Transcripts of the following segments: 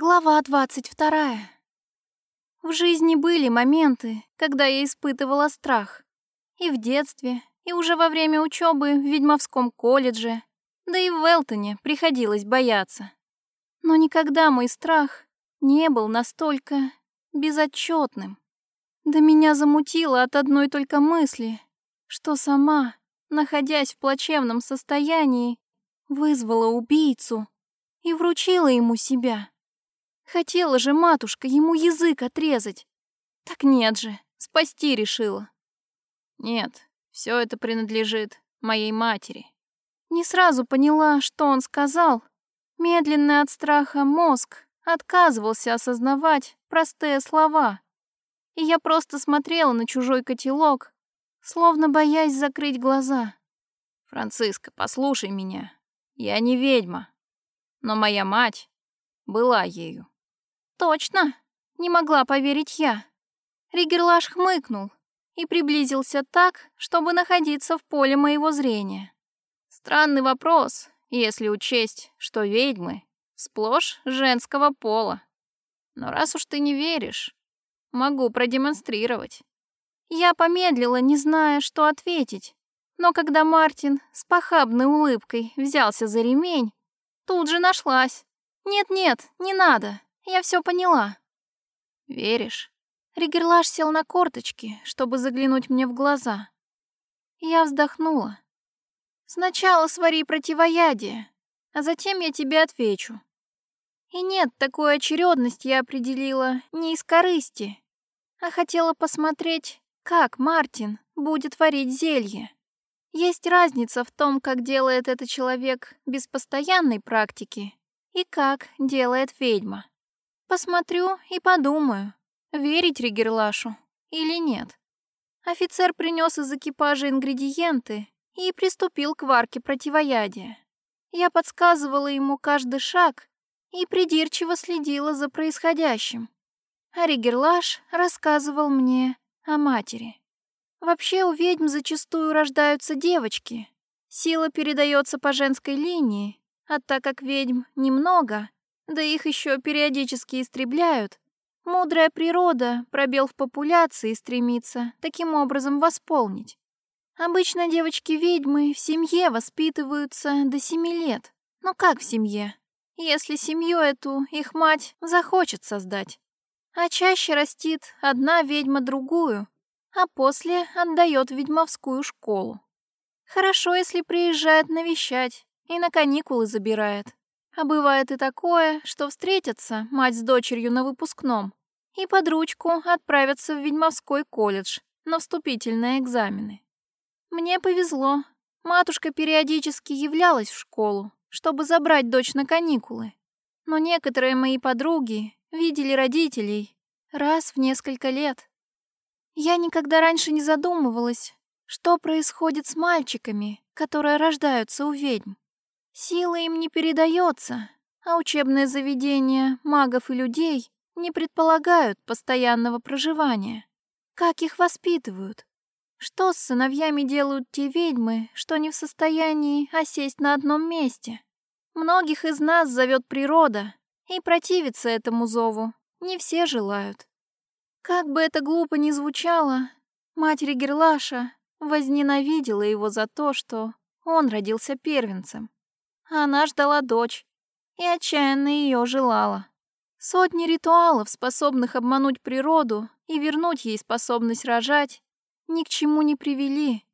Глава двадцать вторая. В жизни были моменты, когда я испытывала страх. И в детстве, и уже во время учебы в ведьмовском колледже, да и в Велтоне приходилось бояться. Но никогда мой страх не был настолько безотчетным. Да меня замутило от одной только мысли, что сама, находясь в плачевном состоянии, вызвала убийцу и вручила ему себя. Хотела же матушка ему язык отрезать. Так нет же, спасти решила. Нет, все это принадлежит моей матери. Не сразу поняла, что он сказал. Медленный от страха мозг отказывался осознавать простые слова. И я просто смотрела на чужой котелок, словно боясь закрыть глаза. Франциска, послушай меня. Я не ведьма, но моя мать была ею. «Точно!» — не могла поверить я. Ригерлаш хмыкнул и приблизился так, чтобы находиться в поле моего зрения. Странный вопрос, если учесть, что ведьмы сплошь женского пола. Но раз уж ты не веришь, могу продемонстрировать. Я помедлила, не зная, что ответить. Но когда Мартин с похабной улыбкой взялся за ремень, тут же нашлась. «Нет-нет, не надо. Я все поняла. Веришь? Ригерлаш сел на корточки, чтобы заглянуть мне в глаза. Я вздохнула. Сначала свари противоядие, а затем я тебе отвечу. И нет, такую очередность я определила не из корысти, а хотела посмотреть, как Мартин будет варить зелье. Есть разница в том, как делает это человек без постоянной практики и как делает ведьма. Посмотрю и подумаю, верить Ригерлашу или нет. Офицер принес из экипажа ингредиенты и приступил к варке противоядия. Я подсказывала ему каждый шаг и придирчиво следила за происходящим. А Ригерлаш рассказывал мне о матери. Вообще у ведьм зачастую рождаются девочки. Сила передается по женской линии, а так как ведьм немного, да их еще периодически истребляют, мудрая природа пробел в популяции стремится таким образом восполнить. Обычно девочки-ведьмы в семье воспитываются до семи лет. Но как в семье? Если семью эту их мать захочет создать. А чаще растит одна ведьма другую, а после отдает ведьмовскую школу. Хорошо, если приезжает навещать и на каникулы забирает. А бывает и такое, что встретятся мать с дочерью на выпускном и под ручку отправятся в ведьмовской колледж на вступительные экзамены. Мне повезло. Матушка периодически являлась в школу, чтобы забрать дочь на каникулы. Но некоторые мои подруги видели родителей раз в несколько лет. Я никогда раньше не задумывалась, что происходит с мальчиками, которые рождаются у ведьм. Сила им не передается, а учебные заведения магов и людей не предполагают постоянного проживания. Как их воспитывают? Что с сыновьями делают те ведьмы, что не в состоянии осесть на одном месте? Многих из нас зовет природа, и противиться этому зову не все желают. Как бы это глупо ни звучало, матери Герлаша возненавидела его за то, что он родился первенцем. Она ждала дочь и отчаянно ее желала. Сотни ритуалов, способных обмануть природу и вернуть ей способность рожать, ни к чему не привели.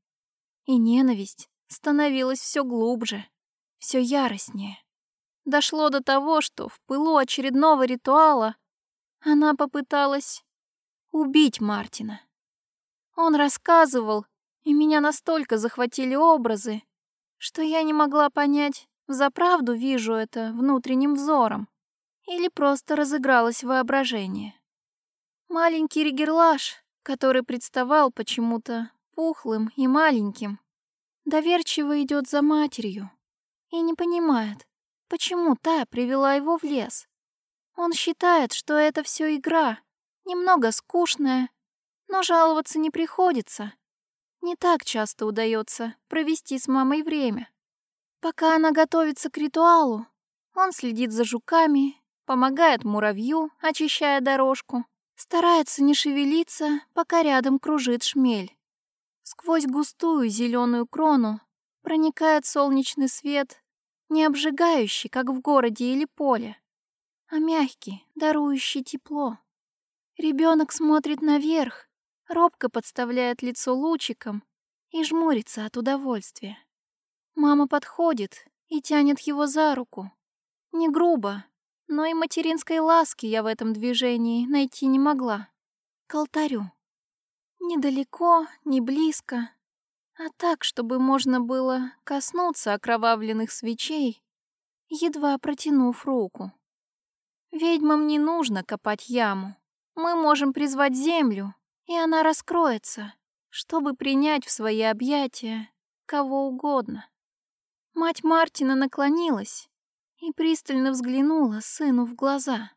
И ненависть становилась все глубже, все яростнее. Дошло до того, что в пылу очередного ритуала она попыталась убить Мартина. Он рассказывал, и меня настолько захватили образы, что я не могла понять, Заправду вижу это внутренним взором. Или просто разыгралось воображение. Маленький ригерлаш, который представал почему-то пухлым и маленьким, доверчиво идет за матерью и не понимает, почему та привела его в лес. Он считает, что это все игра, немного скучная, но жаловаться не приходится. Не так часто удается провести с мамой время. Пока она готовится к ритуалу, он следит за жуками помогает муравью, очищая дорожку, старается не шевелиться, пока рядом кружит шмель. Сквозь густую зеленую крону проникает солнечный свет, не обжигающий, как в городе или поле, а мягкий, дарующий тепло. Ребенок смотрит наверх, робко подставляет лицо лучиком и жмурится от удовольствия. Мама подходит и тянет его за руку. Не грубо, но и материнской ласки я в этом движении найти не могла. К алтарю. Недалеко, не близко, а так, чтобы можно было коснуться окровавленных свечей, едва протянув руку. Ведьмам не нужно копать яму. Мы можем призвать землю, и она раскроется, чтобы принять в свои объятия кого угодно. Мать Мартина наклонилась и пристально взглянула сыну в глаза.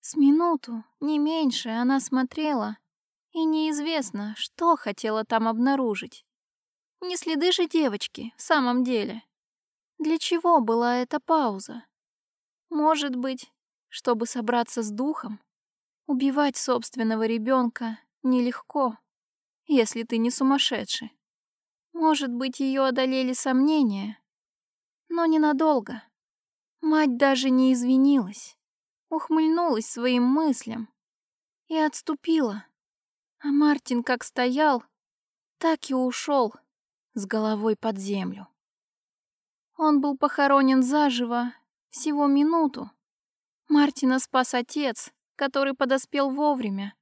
С минуту, не меньше, она смотрела, и неизвестно, что хотела там обнаружить. Не следы же девочки, в самом деле. Для чего была эта пауза? Может быть, чтобы собраться с духом? Убивать собственного ребенка нелегко, если ты не сумасшедший. Может быть, ее одолели сомнения, но ненадолго. Мать даже не извинилась, ухмыльнулась своим мыслям и отступила. А Мартин как стоял, так и ушел с головой под землю. Он был похоронен заживо всего минуту. Мартина спас отец, который подоспел вовремя.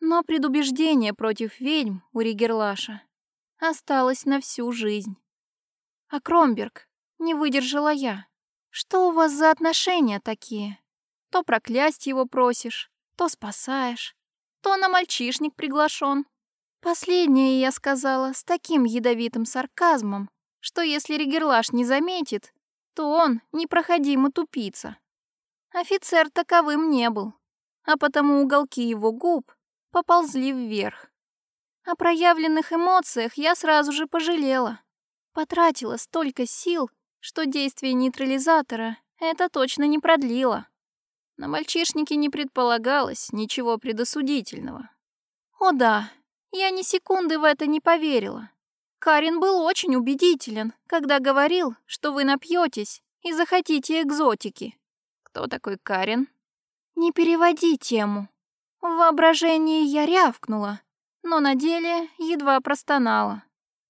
Но предубеждение против ведьм у Ригерлаша осталось на всю жизнь. А Кромберг не выдержала я. Что у вас за отношения такие? То проклясть его просишь, то спасаешь, то на мальчишник приглашен. Последнее я сказала с таким ядовитым сарказмом, что если Ригерлаш не заметит, то он непроходимо тупица. Офицер таковым не был, а потому уголки его губ поползли вверх. О проявленных эмоциях я сразу же пожалела. Потратила столько сил, что действие нейтрализатора это точно не продлило. На мальчишнике не предполагалось ничего предосудительного. О да, я ни секунды в это не поверила. Карин был очень убедителен, когда говорил, что вы напьетесь и захотите экзотики. Кто такой Карин? Не переводи тему. В воображении я рявкнула, но на деле едва простонала.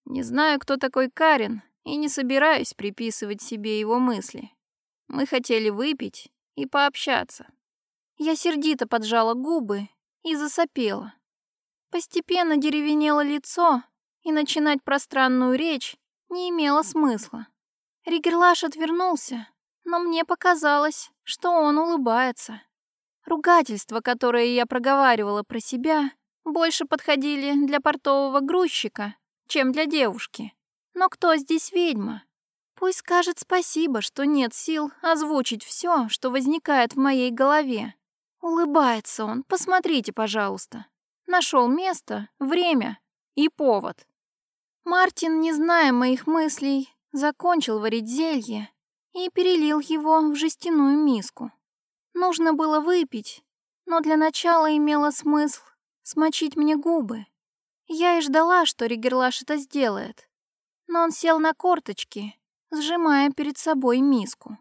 Не знаю, кто такой Карин, и не собираюсь приписывать себе его мысли. Мы хотели выпить и пообщаться. Я сердито поджала губы и засопела. Постепенно деревенело лицо, и начинать пространную речь не имело смысла. Ригерлаш отвернулся, но мне показалось, что он улыбается. Ругательства, которые я проговаривала про себя, больше подходили для портового грузчика, чем для девушки. Но кто здесь ведьма? Пусть скажет спасибо, что нет сил озвучить все, что возникает в моей голове. Улыбается он, посмотрите, пожалуйста. Нашел место, время и повод. Мартин, не зная моих мыслей, закончил варить зелье и перелил его в жестяную миску. Нужно было выпить, но для начала имело смысл смочить мне губы. Я и ждала, что Ригерлаш это сделает. Но он сел на корточки, сжимая перед собой миску.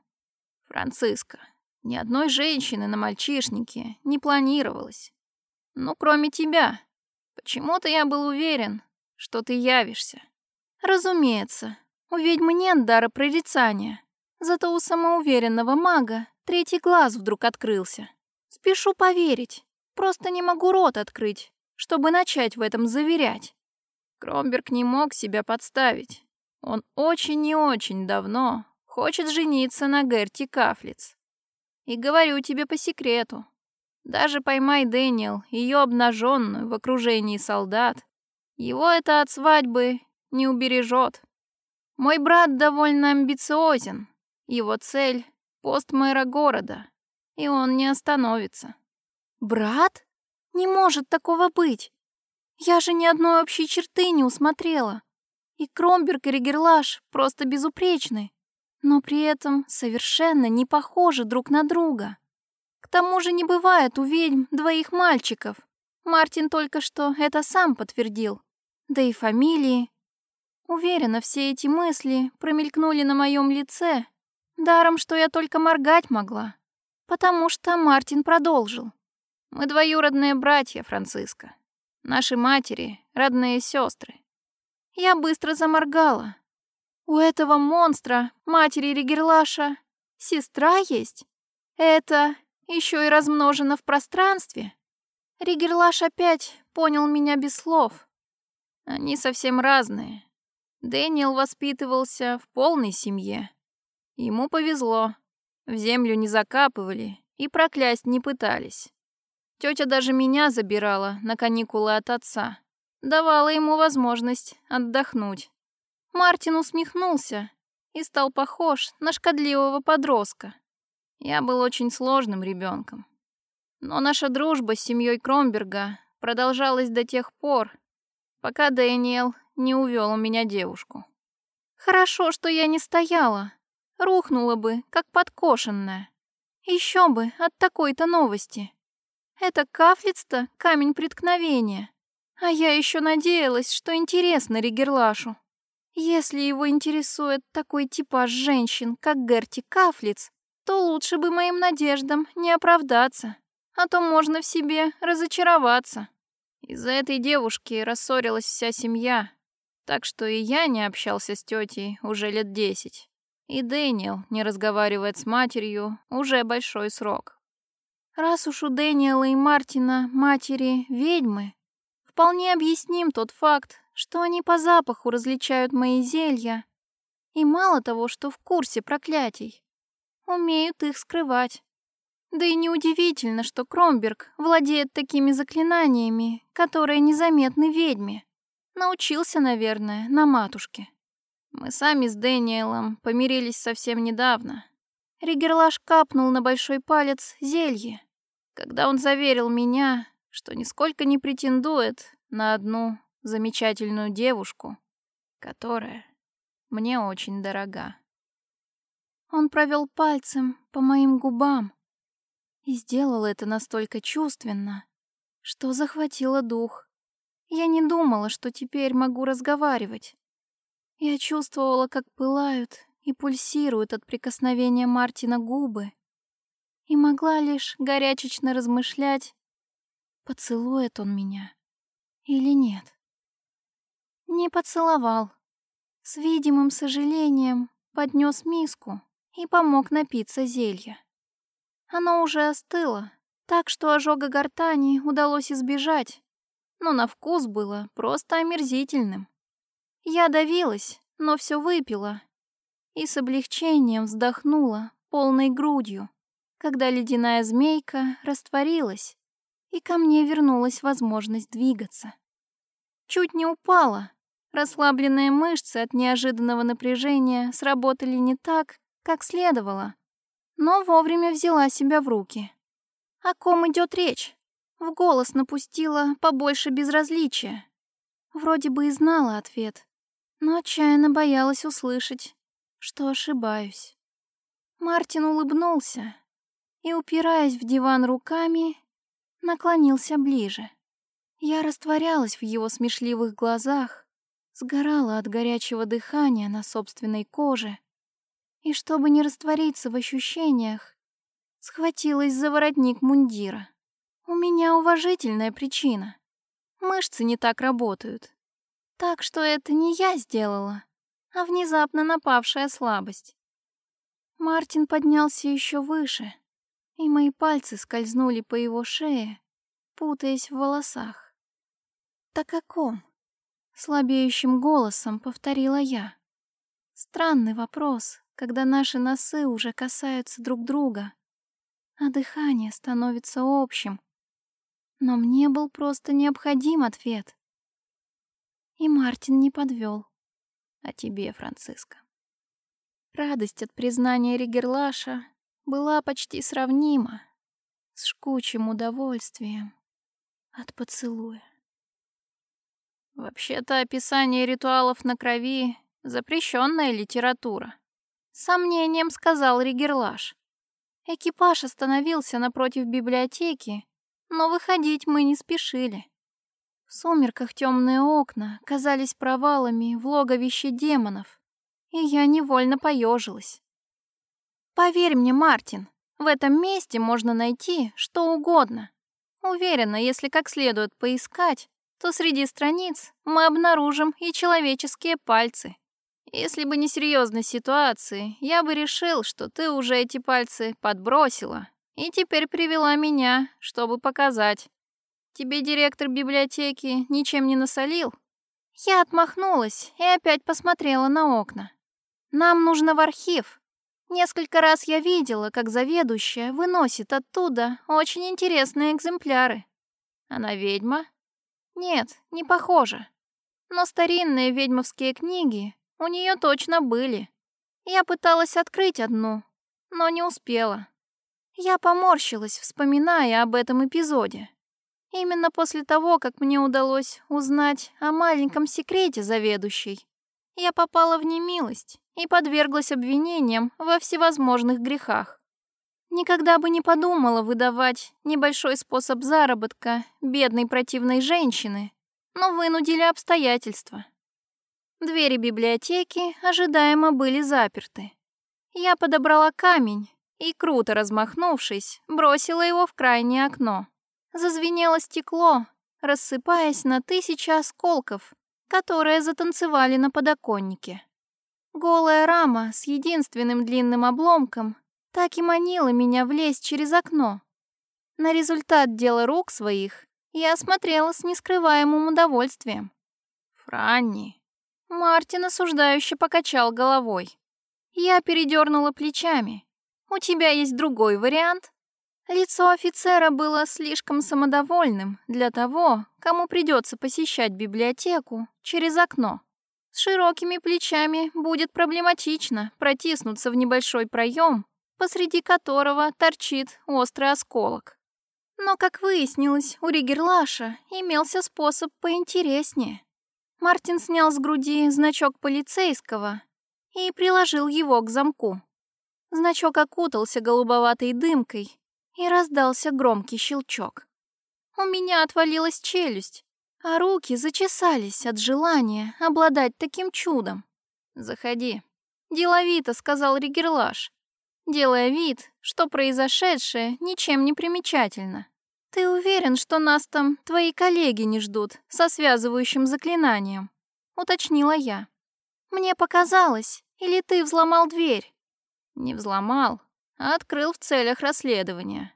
«Франциска, ни одной женщины на мальчишнике не планировалось. Ну, кроме тебя. Почему-то я был уверен, что ты явишься». «Разумеется, у ведьмы нет дара прорицания. Зато у самоуверенного мага Третий глаз вдруг открылся. Спешу поверить. Просто не могу рот открыть, чтобы начать в этом заверять. Кромберг не мог себя подставить. Он очень и очень давно хочет жениться на Герти Кафлиц. И говорю тебе по секрету. Даже поймай Дэниел, ее обнаженную в окружении солдат, его это от свадьбы не убережет. Мой брат довольно амбициозен. Его цель пост мэра города, и он не остановится. Брат? Не может такого быть. Я же ни одной общей черты не усмотрела. И Кромберг и Ригерлаш просто безупречны, но при этом совершенно не похожи друг на друга. К тому же не бывает у ведьм двоих мальчиков. Мартин только что это сам подтвердил. Да и фамилии. Уверена, все эти мысли промелькнули на моем лице, даром, что я только моргать могла. Потому что Мартин продолжил. «Мы двоюродные братья, Франциска. Наши матери — родные сестры. Я быстро заморгала. У этого монстра, матери Ригерлаша, сестра есть? Это еще и размножено в пространстве? Ригерлаш опять понял меня без слов. Они совсем разные. Дэниел воспитывался в полной семье. Ему повезло. В землю не закапывали и проклясть не пытались. Тетя даже меня забирала на каникулы от отца. Давала ему возможность отдохнуть. Мартин усмехнулся и стал похож на шкодливого подростка. Я был очень сложным ребенком. Но наша дружба с семьей Кромберга продолжалась до тех пор, пока Дэниел не увел у меня девушку. Хорошо, что я не стояла. Рухнула бы, как подкошенная. Еще бы от такой-то новости. Это кафлиц-то камень преткновения. А я еще надеялась, что интересно Ригерлашу. Если его интересует такой типаж женщин, как Герти Кафлиц, то лучше бы моим надеждам не оправдаться а то можно в себе разочароваться. Из-за этой девушки рассорилась вся семья, так что и я не общался с тетей уже лет десять. И Дэниел не разговаривает с матерью уже большой срок. Раз уж у Дэниела и Мартина матери ведьмы, вполне объясним тот факт, что они по запаху различают мои зелья, и мало того, что в курсе проклятий, умеют их скрывать. Да и неудивительно, что Кромберг владеет такими заклинаниями, которые незаметны ведьме. Научился, наверное, на матушке. Мы сами с Дэниелом помирились совсем недавно. Ригерлаш капнул на большой палец зелье, когда он заверил меня, что нисколько не претендует на одну замечательную девушку, которая мне очень дорога. Он провел пальцем по моим губам, и сделал это настолько чувственно, что захватило дух. Я не думала, что теперь могу разговаривать. Я чувствовала, как пылают и пульсируют от прикосновения Мартина губы, и могла лишь горячечно размышлять, поцелует он меня или нет. Не поцеловал. С видимым сожалением поднес миску и помог напиться зелья. Оно уже остыло, так что ожога гортани удалось избежать, но на вкус было просто омерзительным. Я давилась, но все выпила и с облегчением вздохнула полной грудью, когда ледяная змейка растворилась, и ко мне вернулась возможность двигаться. Чуть не упала. Расслабленные мышцы от неожиданного напряжения сработали не так, как следовало, но вовремя взяла себя в руки. О ком идет речь? В голос напустила побольше безразличия. Вроде бы и знала ответ, но отчаянно боялась услышать, что ошибаюсь. Мартин улыбнулся и, упираясь в диван руками, наклонился ближе. Я растворялась в его смешливых глазах, сгорала от горячего дыхания на собственной коже и, чтобы не раствориться в ощущениях, схватилась за воротник мундира. У меня уважительная причина. Мышцы не так работают. Так что это не я сделала, а внезапно напавшая слабость. Мартин поднялся еще выше, и мои пальцы скользнули по его шее, путаясь в волосах. «Так о ком?» — слабеющим голосом повторила я. Странный вопрос, когда наши носы уже касаются друг друга, а дыхание становится общим. Но мне был просто необходим ответ. И Мартин не подвел. А тебе, Франциска. Радость от признания Ригерлаша была почти сравнима с жгучим удовольствием от поцелуя. Вообще-то описание ритуалов на крови — запрещенная литература сомнением сказал Ригерлаш. Экипаж остановился напротив библиотеки, но выходить мы не спешили. В сумерках темные окна казались провалами в логовище демонов, и я невольно поежилась. Поверь мне, Мартин, в этом месте можно найти что угодно. Уверена, если как следует поискать, то среди страниц мы обнаружим и человеческие пальцы. Если бы не серьезной ситуации, я бы решил, что ты уже эти пальцы подбросила и теперь привела меня, чтобы показать. Тебе директор библиотеки ничем не насолил? Я отмахнулась и опять посмотрела на окна. Нам нужно в архив. Несколько раз я видела, как заведующая выносит оттуда очень интересные экземпляры. Она ведьма? Нет, не похоже. Но старинные ведьмовские книги у нее точно были. Я пыталась открыть одну, но не успела. Я поморщилась, вспоминая об этом эпизоде. Именно после того, как мне удалось узнать о маленьком секрете заведующей, я попала в немилость и подверглась обвинениям во всевозможных грехах. Никогда бы не подумала выдавать небольшой способ заработка бедной противной женщины, но вынудили обстоятельства. Двери библиотеки ожидаемо были заперты. Я подобрала камень и, круто размахнувшись, бросила его в крайнее окно. Зазвенело стекло, рассыпаясь на тысячи осколков, которые затанцевали на подоконнике. Голая рама с единственным длинным обломком так и манила меня влезть через окно. На результат дела рук своих я смотрела с нескрываемым удовольствием. «Франни», Мартин осуждающе покачал головой. Я передернула плечами. «У тебя есть другой вариант?» Лицо офицера было слишком самодовольным для того, кому придется посещать библиотеку через окно. Широкими плечами будет проблематично протиснуться в небольшой проем, посреди которого торчит острый осколок. Но, как выяснилось, у Ригерлаша имелся способ поинтереснее. Мартин снял с груди значок полицейского и приложил его к замку. Значок окутался голубоватой дымкой, и раздался громкий щелчок. У меня отвалилась челюсть, а руки зачесались от желания обладать таким чудом. «Заходи», — деловито сказал Ригерлаш, делая вид, что произошедшее ничем не примечательно. «Ты уверен, что нас там твои коллеги не ждут со связывающим заклинанием?» — уточнила я. «Мне показалось, или ты взломал дверь?» «Не взломал, а открыл в целях расследования.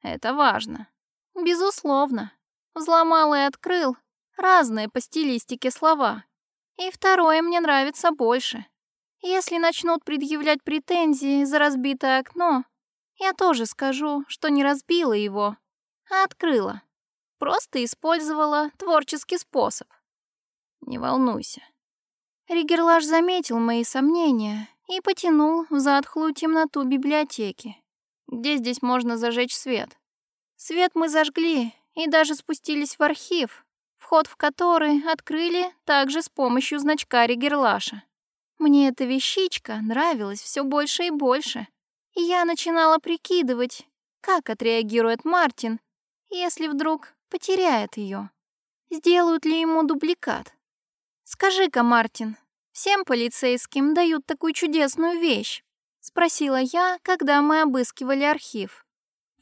Это важно». «Безусловно. Взломал и открыл — разные по стилистике слова. И второе мне нравится больше. Если начнут предъявлять претензии за разбитое окно, я тоже скажу, что не разбила его, а открыла. Просто использовала творческий способ. Не волнуйся. Ригерлаш заметил мои сомнения и потянул в затхлую темноту библиотеки. Где здесь можно зажечь свет? Свет мы зажгли и даже спустились в архив, вход в который открыли также с помощью значка Ригерлаша. Мне эта вещичка нравилась все больше и больше, и я начинала прикидывать, как отреагирует Мартин, если вдруг потеряет ее? Сделают ли ему дубликат? Скажи-ка, Мартин, всем полицейским дают такую чудесную вещь? Спросила я, когда мы обыскивали архив.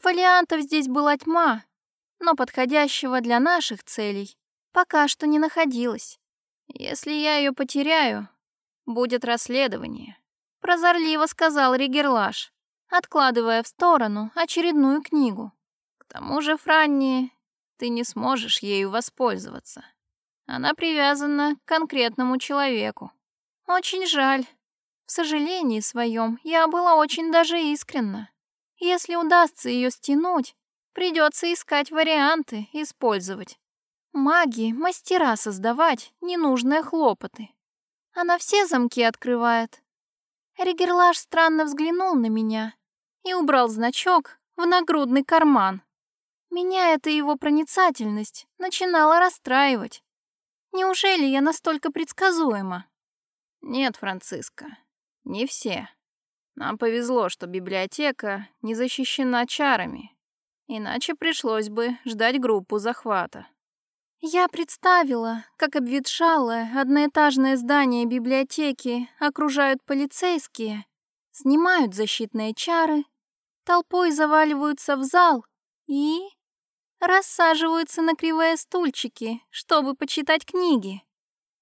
Фолиантов здесь была тьма, но подходящего для наших целей пока что не находилось. Если я ее потеряю, будет расследование. Прозорливо сказал Ригерлаш, откладывая в сторону очередную книгу тому же, Франни, ты не сможешь ею воспользоваться. Она привязана к конкретному человеку. Очень жаль. В сожалении своем я была очень даже искренна. Если удастся ее стянуть, придется искать варианты использовать. Маги — мастера создавать ненужные хлопоты. Она все замки открывает. Ригерлаш странно взглянул на меня и убрал значок в нагрудный карман. Меня эта его проницательность начинала расстраивать. Неужели я настолько предсказуема? Нет, Франциска, не все. Нам повезло, что библиотека не защищена чарами, иначе пришлось бы ждать группу захвата. Я представила, как обветшалое одноэтажное здание библиотеки окружают полицейские, снимают защитные чары, толпой заваливаются в зал и рассаживаются на кривые стульчики, чтобы почитать книги.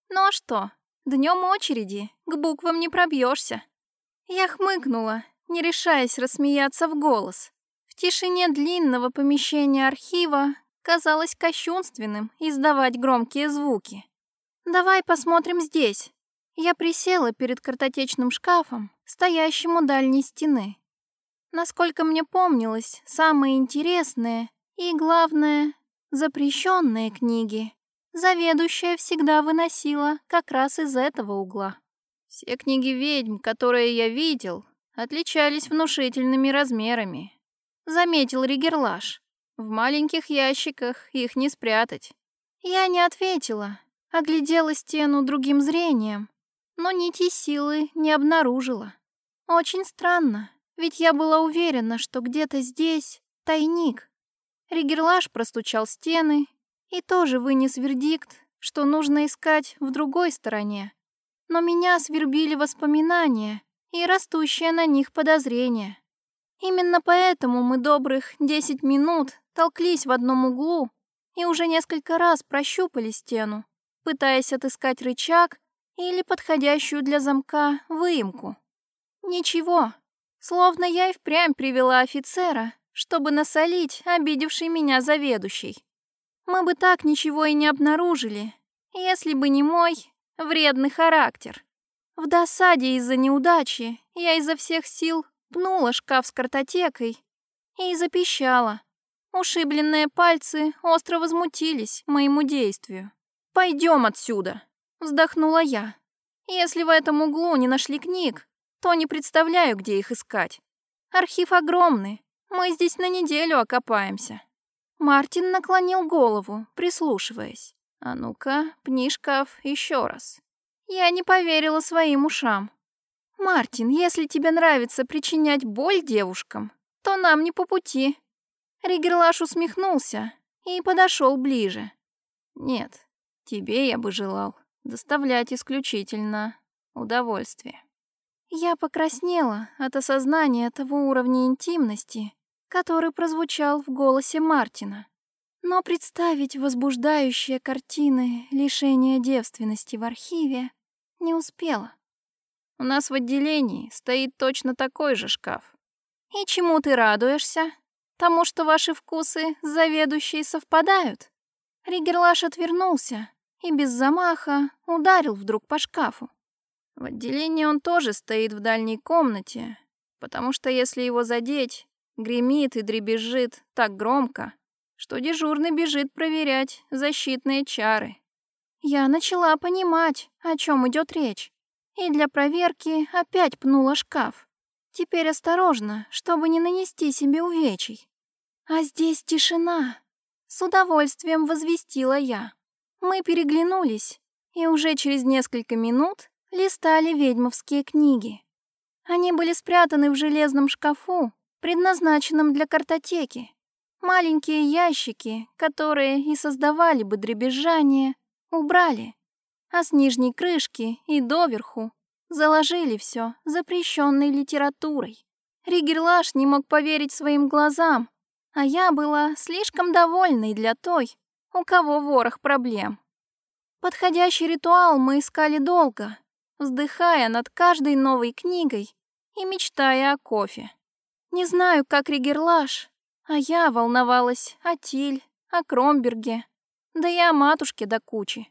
Ну а что, днем очереди, к буквам не пробьешься. Я хмыкнула, не решаясь рассмеяться в голос. В тишине длинного помещения архива казалось кощунственным издавать громкие звуки. «Давай посмотрим здесь». Я присела перед картотечным шкафом, стоящим у дальней стены. Насколько мне помнилось, самые интересные и, главное, запрещенные книги заведующая всегда выносила как раз из этого угла. Все книги ведьм, которые я видел, отличались внушительными размерами. Заметил Ригерлаш. В маленьких ящиках их не спрятать. Я не ответила, оглядела стену другим зрением, но нити силы не обнаружила. Очень странно, ведь я была уверена, что где-то здесь тайник. Ригерлаш простучал стены и тоже вынес вердикт, что нужно искать в другой стороне. Но меня свербили воспоминания и растущее на них подозрение. Именно поэтому мы добрых десять минут толклись в одном углу и уже несколько раз прощупали стену, пытаясь отыскать рычаг или подходящую для замка выемку. Ничего, словно я и впрямь привела офицера, чтобы насолить обидевший меня заведующий. Мы бы так ничего и не обнаружили, если бы не мой вредный характер. В досаде из-за неудачи я изо всех сил пнула шкаф с картотекой и запищала. Ушибленные пальцы остро возмутились моему действию. «Пойдем отсюда!» — вздохнула я. «Если в этом углу не нашли книг, то не представляю, где их искать. Архив огромный, мы здесь на неделю окопаемся». Мартин наклонил голову, прислушиваясь. «А ну-ка, пни шкаф еще раз». Я не поверила своим ушам. «Мартин, если тебе нравится причинять боль девушкам, то нам не по пути. Ригерлаш усмехнулся и подошел ближе. «Нет, тебе я бы желал доставлять исключительно удовольствие». Я покраснела от осознания того уровня интимности, который прозвучал в голосе Мартина. Но представить возбуждающие картины лишения девственности в архиве не успела. У нас в отделении стоит точно такой же шкаф. И чему ты радуешься? Тому, что ваши вкусы с заведующей совпадают. Ригерлаш отвернулся и без замаха ударил вдруг по шкафу. В отделении он тоже стоит в дальней комнате, потому что если его задеть, гремит и дребезжит так громко, что дежурный бежит проверять защитные чары. Я начала понимать, о чем идет речь, и для проверки опять пнула шкаф. Теперь осторожно, чтобы не нанести себе увечий. А здесь тишина. С удовольствием возвестила я. Мы переглянулись и уже через несколько минут листали ведьмовские книги. Они были спрятаны в железном шкафу, предназначенном для картотеки. Маленькие ящики, которые и создавали бы дребезжание, убрали, а с нижней крышки и доверху заложили все запрещенной литературой. Ригерлаш не мог поверить своим глазам, а я была слишком довольной для той, у кого ворох проблем. Подходящий ритуал мы искали долго, вздыхая над каждой новой книгой и мечтая о кофе. Не знаю, как Ригерлаш, а я волновалась о Тиль, о Кромберге, да и о матушке до кучи.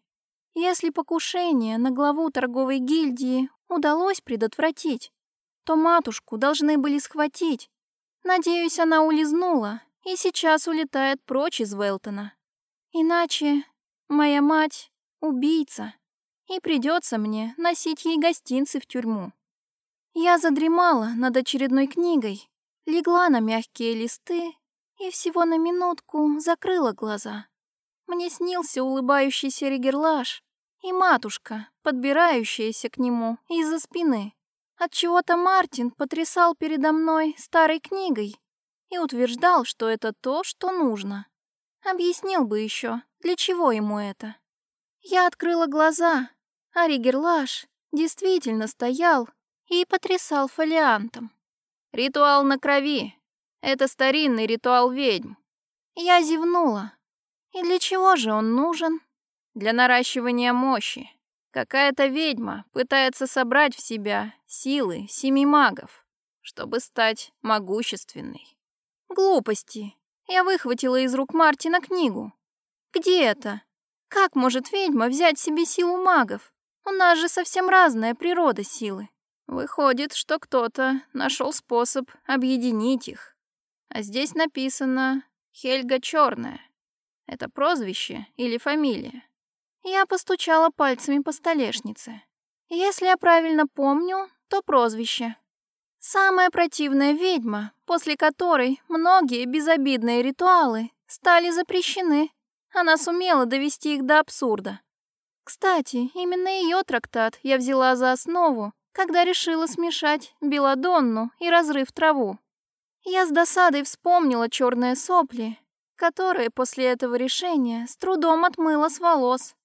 Если покушение на главу торговой гильдии удалось предотвратить, то матушку должны были схватить. Надеюсь, она улизнула и сейчас улетает прочь из Велтона. Иначе моя мать — убийца, и придется мне носить ей гостинцы в тюрьму. Я задремала над очередной книгой, легла на мягкие листы и всего на минутку закрыла глаза. Мне снился улыбающийся Ригерлаш и матушка, подбирающаяся к нему из-за спины. Отчего-то Мартин потрясал передо мной старой книгой и утверждал, что это то, что нужно. Объяснил бы еще, для чего ему это. Я открыла глаза, а Ригерлаш действительно стоял и потрясал фолиантом. «Ритуал на крови. Это старинный ритуал ведьм». Я зевнула. И для чего же он нужен? Для наращивания мощи. Какая-то ведьма пытается собрать в себя силы семи магов, чтобы стать могущественной. Глупости. Я выхватила из рук Мартина книгу. Где это? Как может ведьма взять себе силу магов? У нас же совсем разная природа силы. Выходит, что кто-то нашел способ объединить их. А здесь написано «Хельга Черная». Это прозвище или фамилия? Я постучала пальцами по столешнице. Если я правильно помню, то прозвище. Самая противная ведьма, после которой многие безобидные ритуалы стали запрещены. Она сумела довести их до абсурда. Кстати, именно ее трактат я взяла за основу, когда решила смешать белодонну и разрыв траву. Я с досадой вспомнила черные сопли, которые после этого решения с трудом отмыла с волос.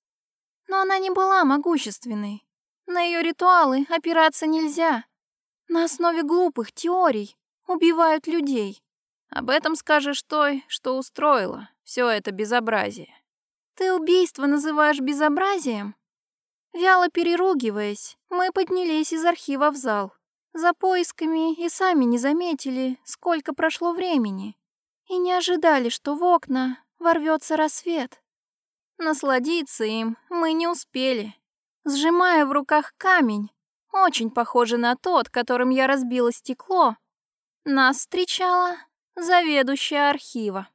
Но она не была могущественной. На ее ритуалы опираться нельзя. На основе глупых теорий убивают людей. Об этом скажешь той, что устроила все это безобразие. Ты убийство называешь безобразием? Вяло переругиваясь, мы поднялись из архива в зал. За поисками и сами не заметили, сколько прошло времени. И не ожидали, что в окна ворвется рассвет. Насладиться им мы не успели. Сжимая в руках камень, очень похожий на тот, которым я разбила стекло, нас встречала заведующая архива.